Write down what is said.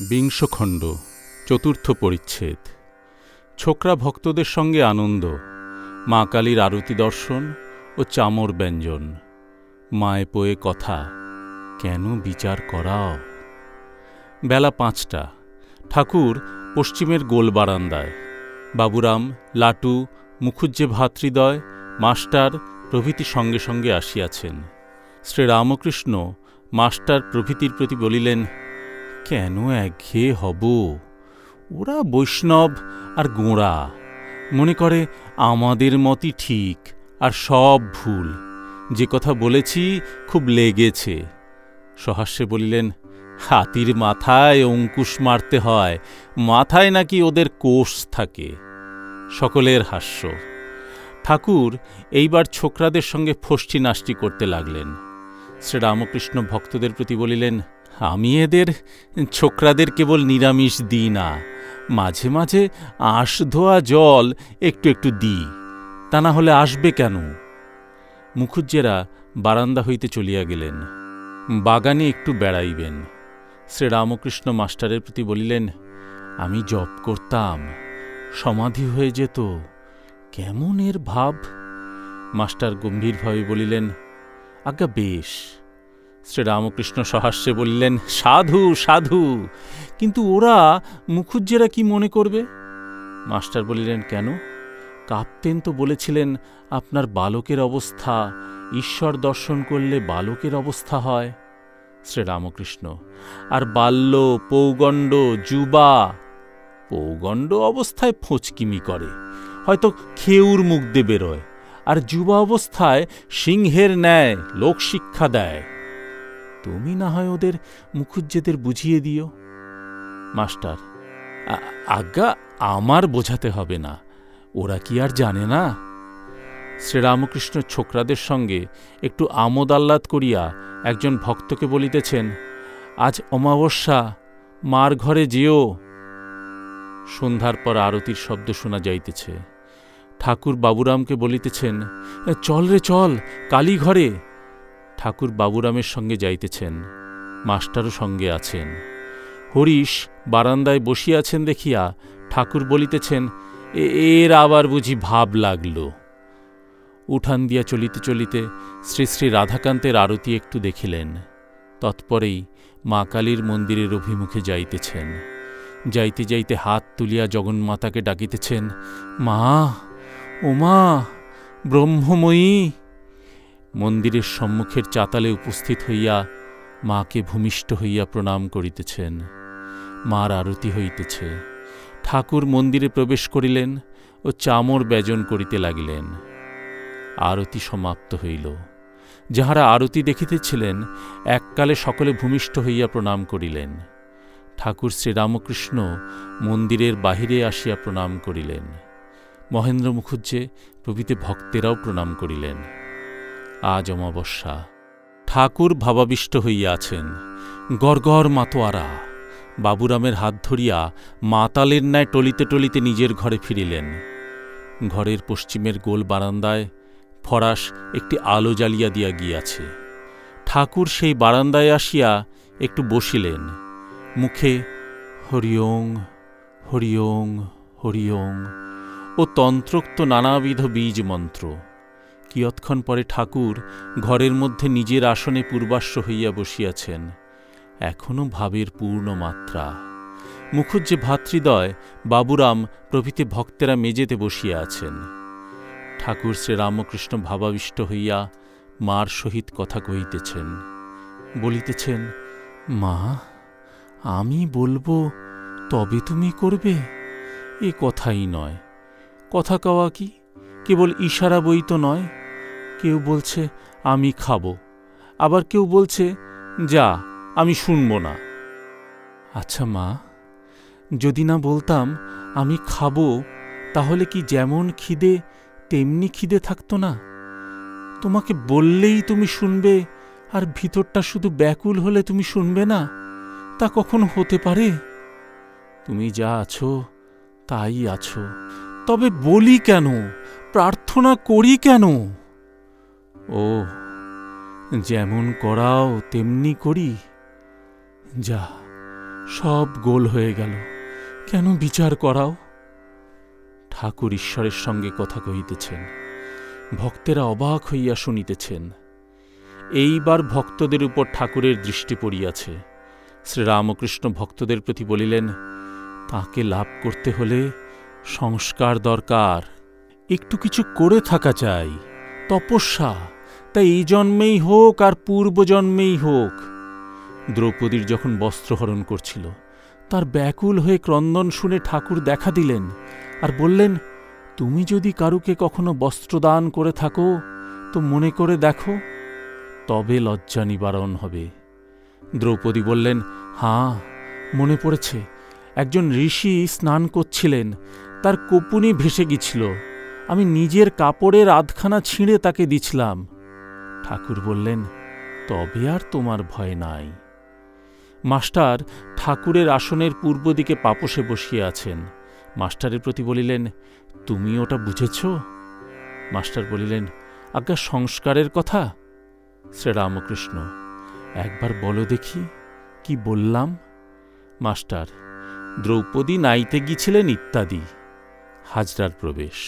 বিংশ খণ্ড চতুর্থ পরিচ্ছেদ। ছোকরা ভক্তদের সঙ্গে আনন্দ, মা কালীর আরতি দর্শন ও চামর ব্যঞ্জন। মায়ে পোয়ে কথা, কেন বিচার করাও? বেলা পাঁচটা, ঠাকুর পশ্চিমের গোল বারান্দায়। বাবুরাম, লাটু মুখুজ্জে ভাতৃদয় মাস্টার প্রভৃতি সঙ্গে সঙ্গে আসিয়াছেন। শ্রীরামকৃষ্ণ মাস্টার প্রভৃতির প্রতি বলিলেন কেন একঘেয়ে হব? ওরা বৈষ্ণব আর গোঁড়া। মনে করে আমাদের মতই ঠিক আর সব ভুল। যে কথা বলেছি খুব লেগেছে। সহাস্যে বলিলেন, হাতির মাথায় অঙ্কুশ মারতে হয়, মাথায় নাকি ওদের কোষ থাকে। সকলের হাস্য। ঠাকুর এইবার ছোকরাদের সঙ্গে ফষ্টি নাষ্টি করতে লাগলেন। শ্রীরামকৃষ্ণ ভক্তদের প্রতি বলিলেন আমি এদের ছোকরাদের কেবল নিরামিষ দিই না। মাঝে মাঝে আঁশ ধোয়া জল একটু একটু দিই। তা না হলে আসবে কেন? মুখুজ্জেরা বারান্দা হইতে চলিয়া গেলেন। বাগানে একটু বেড়াইবেন। শ্রীরামকৃষ্ণ মাস্টারের প্রতি বলিলেন, আমি জপ করতাম, সমাধি হয়ে যেত। কেমন এর ভাব? মাস্টার গম্ভীরভাবে বলিলেন, আজ্ঞা বেশ। শ্রীরামকৃষ্ণ সহাস্যে বললেন, সাধু সাধু, কিন্তু ওরা মুখুজ্জেরা কি মনে করবে? মাস্টার বলিলেন, কেন? কাপ্তেন তো বলেছিলেন, আপনার বালকের অবস্থা, ঈশ্বর দর্শন করলে বালকের অবস্থা হয়। শ্রীরামকৃষ্ণ, আর বাল্য, পৌগণ্ড, যুবা, পৌগণ্ড অবস্থায় ফোঁচকিমি করে, হয়তো খেউর মুখ দিয়ে বেরোয়, আর যুবা অবস্থায় সিংহের ন্যায় লোকশিক্ষা দেয়। তুমি না হয় ওদের মুখুজ্জেদের বুঝিয়ে দিও। মাস্টার আজ্ঞা আমার বোঝাতে হবে না। ওরা কি আর জানে না? শ্রীরামকৃষ্ণ ছোকরাদের সঙ্গে একটু আমোদ আহ্লাদ করিয়া একজন ভক্তকে বলিতেছেন, আজ অমাবস্যা, মার ঘরে যেও। সন্ধ্যার পর আরতির শব্দ শোনা যাইতেছে। ঠাকুর বাবুরামকে বলিতেছেন, চল রে চল কালী ঘরে ঠাকুর বাবুরামের সঙ্গে যাইতেছেন, মাস্টারও সঙ্গে আছেন। হরিশ বারান্দায় বসিয়াছেন দেখিয়া ঠাকুর বলিতেছেন, "এ- এর আবার বুঝি ভাব লাগল। উঠান দিয়া চলিতে চলিতে শ্রী শ্রী রাধাকান্তের আরতি একটু দেখিলেন। তৎপরেই মা কালীর মন্দিরের অভিমুখে যাইতেছেন। যাইতে যাইতে হাত তুলিয়া জগন্মাতাকে ডাকিতেছেন, মা ওমা ব্রহ্মময়ী মন্দিরের সম্মুখের চাতালে উপস্থিত হইয়া মাকে ভূমিষ্ঠ হইয়া প্রণাম করিতেছেন। মার আরতি হইতেছে। ঠাকুর মন্দিরে প্রবেশ করিলেন ও চামর ব্যজন করিতে লাগিলেন। আরতি সমাপ্ত হইল। যাহারা আরতি দেখিতেছিলেন, এককালে সকলে ভূমিষ্ঠ হইয়া প্রণাম করিলেন। ঠাকুর শ্রীরামকৃষ্ণ মন্দিরের বাহিরে আসিয়া প্রণাম করিলেন। মহেন্দ্র মুখুজ্জে প্রভৃতি ভক্তেরাও প্রণাম করিলেন। আজ অমাবস্যা। ঠাকুর ভাবাবিষ্ট হইয়া আছেন গড়গড় মাতোয়ারা। বাবুরামের হাত ধরিয়া মাতালের ন্যায় টলিতে টলিতে নিজের ঘরে ফিরিলেন। ঘরের পশ্চিমের গোল বারান্দায় ফরাস একটি আলো জ্বালিয়া দিয়া গিয়াছে। ঠাকুর সেই বারান্দায় আসিয়া একটু বসিলেন। মুখে, হরিওং হরিওং হরিওং ও তন্ত্রোক্ত নানাবিধ বীজ মন্ত্র কিয়ৎক্ষণ পরে ঠাকুর ঘরের মধ্যে নিজের আসনে পূর্বাশ্ব হইয়া বসিয়াছেন। এখনও ভাবের পূর্ণ মাত্রা। মুখুজ্জে ভাতৃদয়, বাবুরাম প্রভৃতি ভক্তেরা মেজেতে বসিয়া আছেন। ঠাকুর শ্রীরামকৃষ্ণ ভাবাবিষ্ট হইয়া মার সহিত কথা কহিতেছেন। বলিতেছেন, মা, আমি বলব, তবে তুমি করবে? এ কথাই নয়। কথা কওয়া কি? কেবল ইশারা বই তো নয়। কেউ বলছে, আমি খাব। আবার কেউ বলছে, যা, আমি শুনব না। আচ্ছা মা, যদি না বলতাম, আমি খাব, তাহলে কি যেমন খিদে, তেমনি খিদে থাকতো না? তোমাকে বললেই তুমি শুনবে, আর ভিতরটা শুধু ব্যাকুল হলে তুমি শুনবে না? তা কখনো হতে পারে? তুমি যা আছো, তাই আছো। তবে বলি কেন? প্রার্থনা করি কেন? ও যেমন করাও তেমনি করি। যা, সব গোল হয়ে গেল। কেন বিচার করাও? ঠাকুর ঈশ্বরের সঙ্গে কথা কহিতেছেন। ভক্তেরা অবাক হইয়া শুনিতেছেন। এইবার ভক্তদের উপর ঠাকুরের দৃষ্টি পড়িয়াছে। শ্রীরামকৃষ্ণ ভক্তদের প্রতি বলিলেন, তাকে লাভ করতে হলে সংস্কার দরকার। একটু কিছু করে থাকা চাই। তপস্যা তা এই জন্মেই হোক আর পূর্বজন্মেই হোক। দ্রৌপদীর যখন বস্ত্রহরণ করছিল, তার ব্যাকুল হয়ে ক্রন্দন শুনে ঠাকুর দেখা দিলেন আর বললেন, তুমি যদি কারুকে কখনো বস্ত্রদান করে থাকো, তো মনে করে দেখো, তবে লজ্জা নিবারণ হবে। দ্রৌপদী বললেন, হাঁ, মনে পড়েছে, একজন ঋষি স্নান করছিলেন, তার কপুনি ভেসে গিয়েছিল। আমি নিজের কাপড়ের আধখানা ছিঁড়ে তাকে দিছিলাম ঠাকুর বললেন, তবে আর তোমার ভয় নাই। মাস্টার ঠাকুরের আসনের পূর্ব দিকে পাপসে বসিয়ে আছেন। মাস্টারের প্রতি বলিলেন, তুমি ওটা বুঝেছ? মাস্টার বলিলেন, আজ্ঞা সংস্কারের কথা? শ্রীরামকৃষ্ণ, একবার বলো দেখি, কি বললাম? মাস্টার, দ্রৌপদী নাইতে গিয়েছিলেন ইত্যাদি। হাজরার প্রবেশ।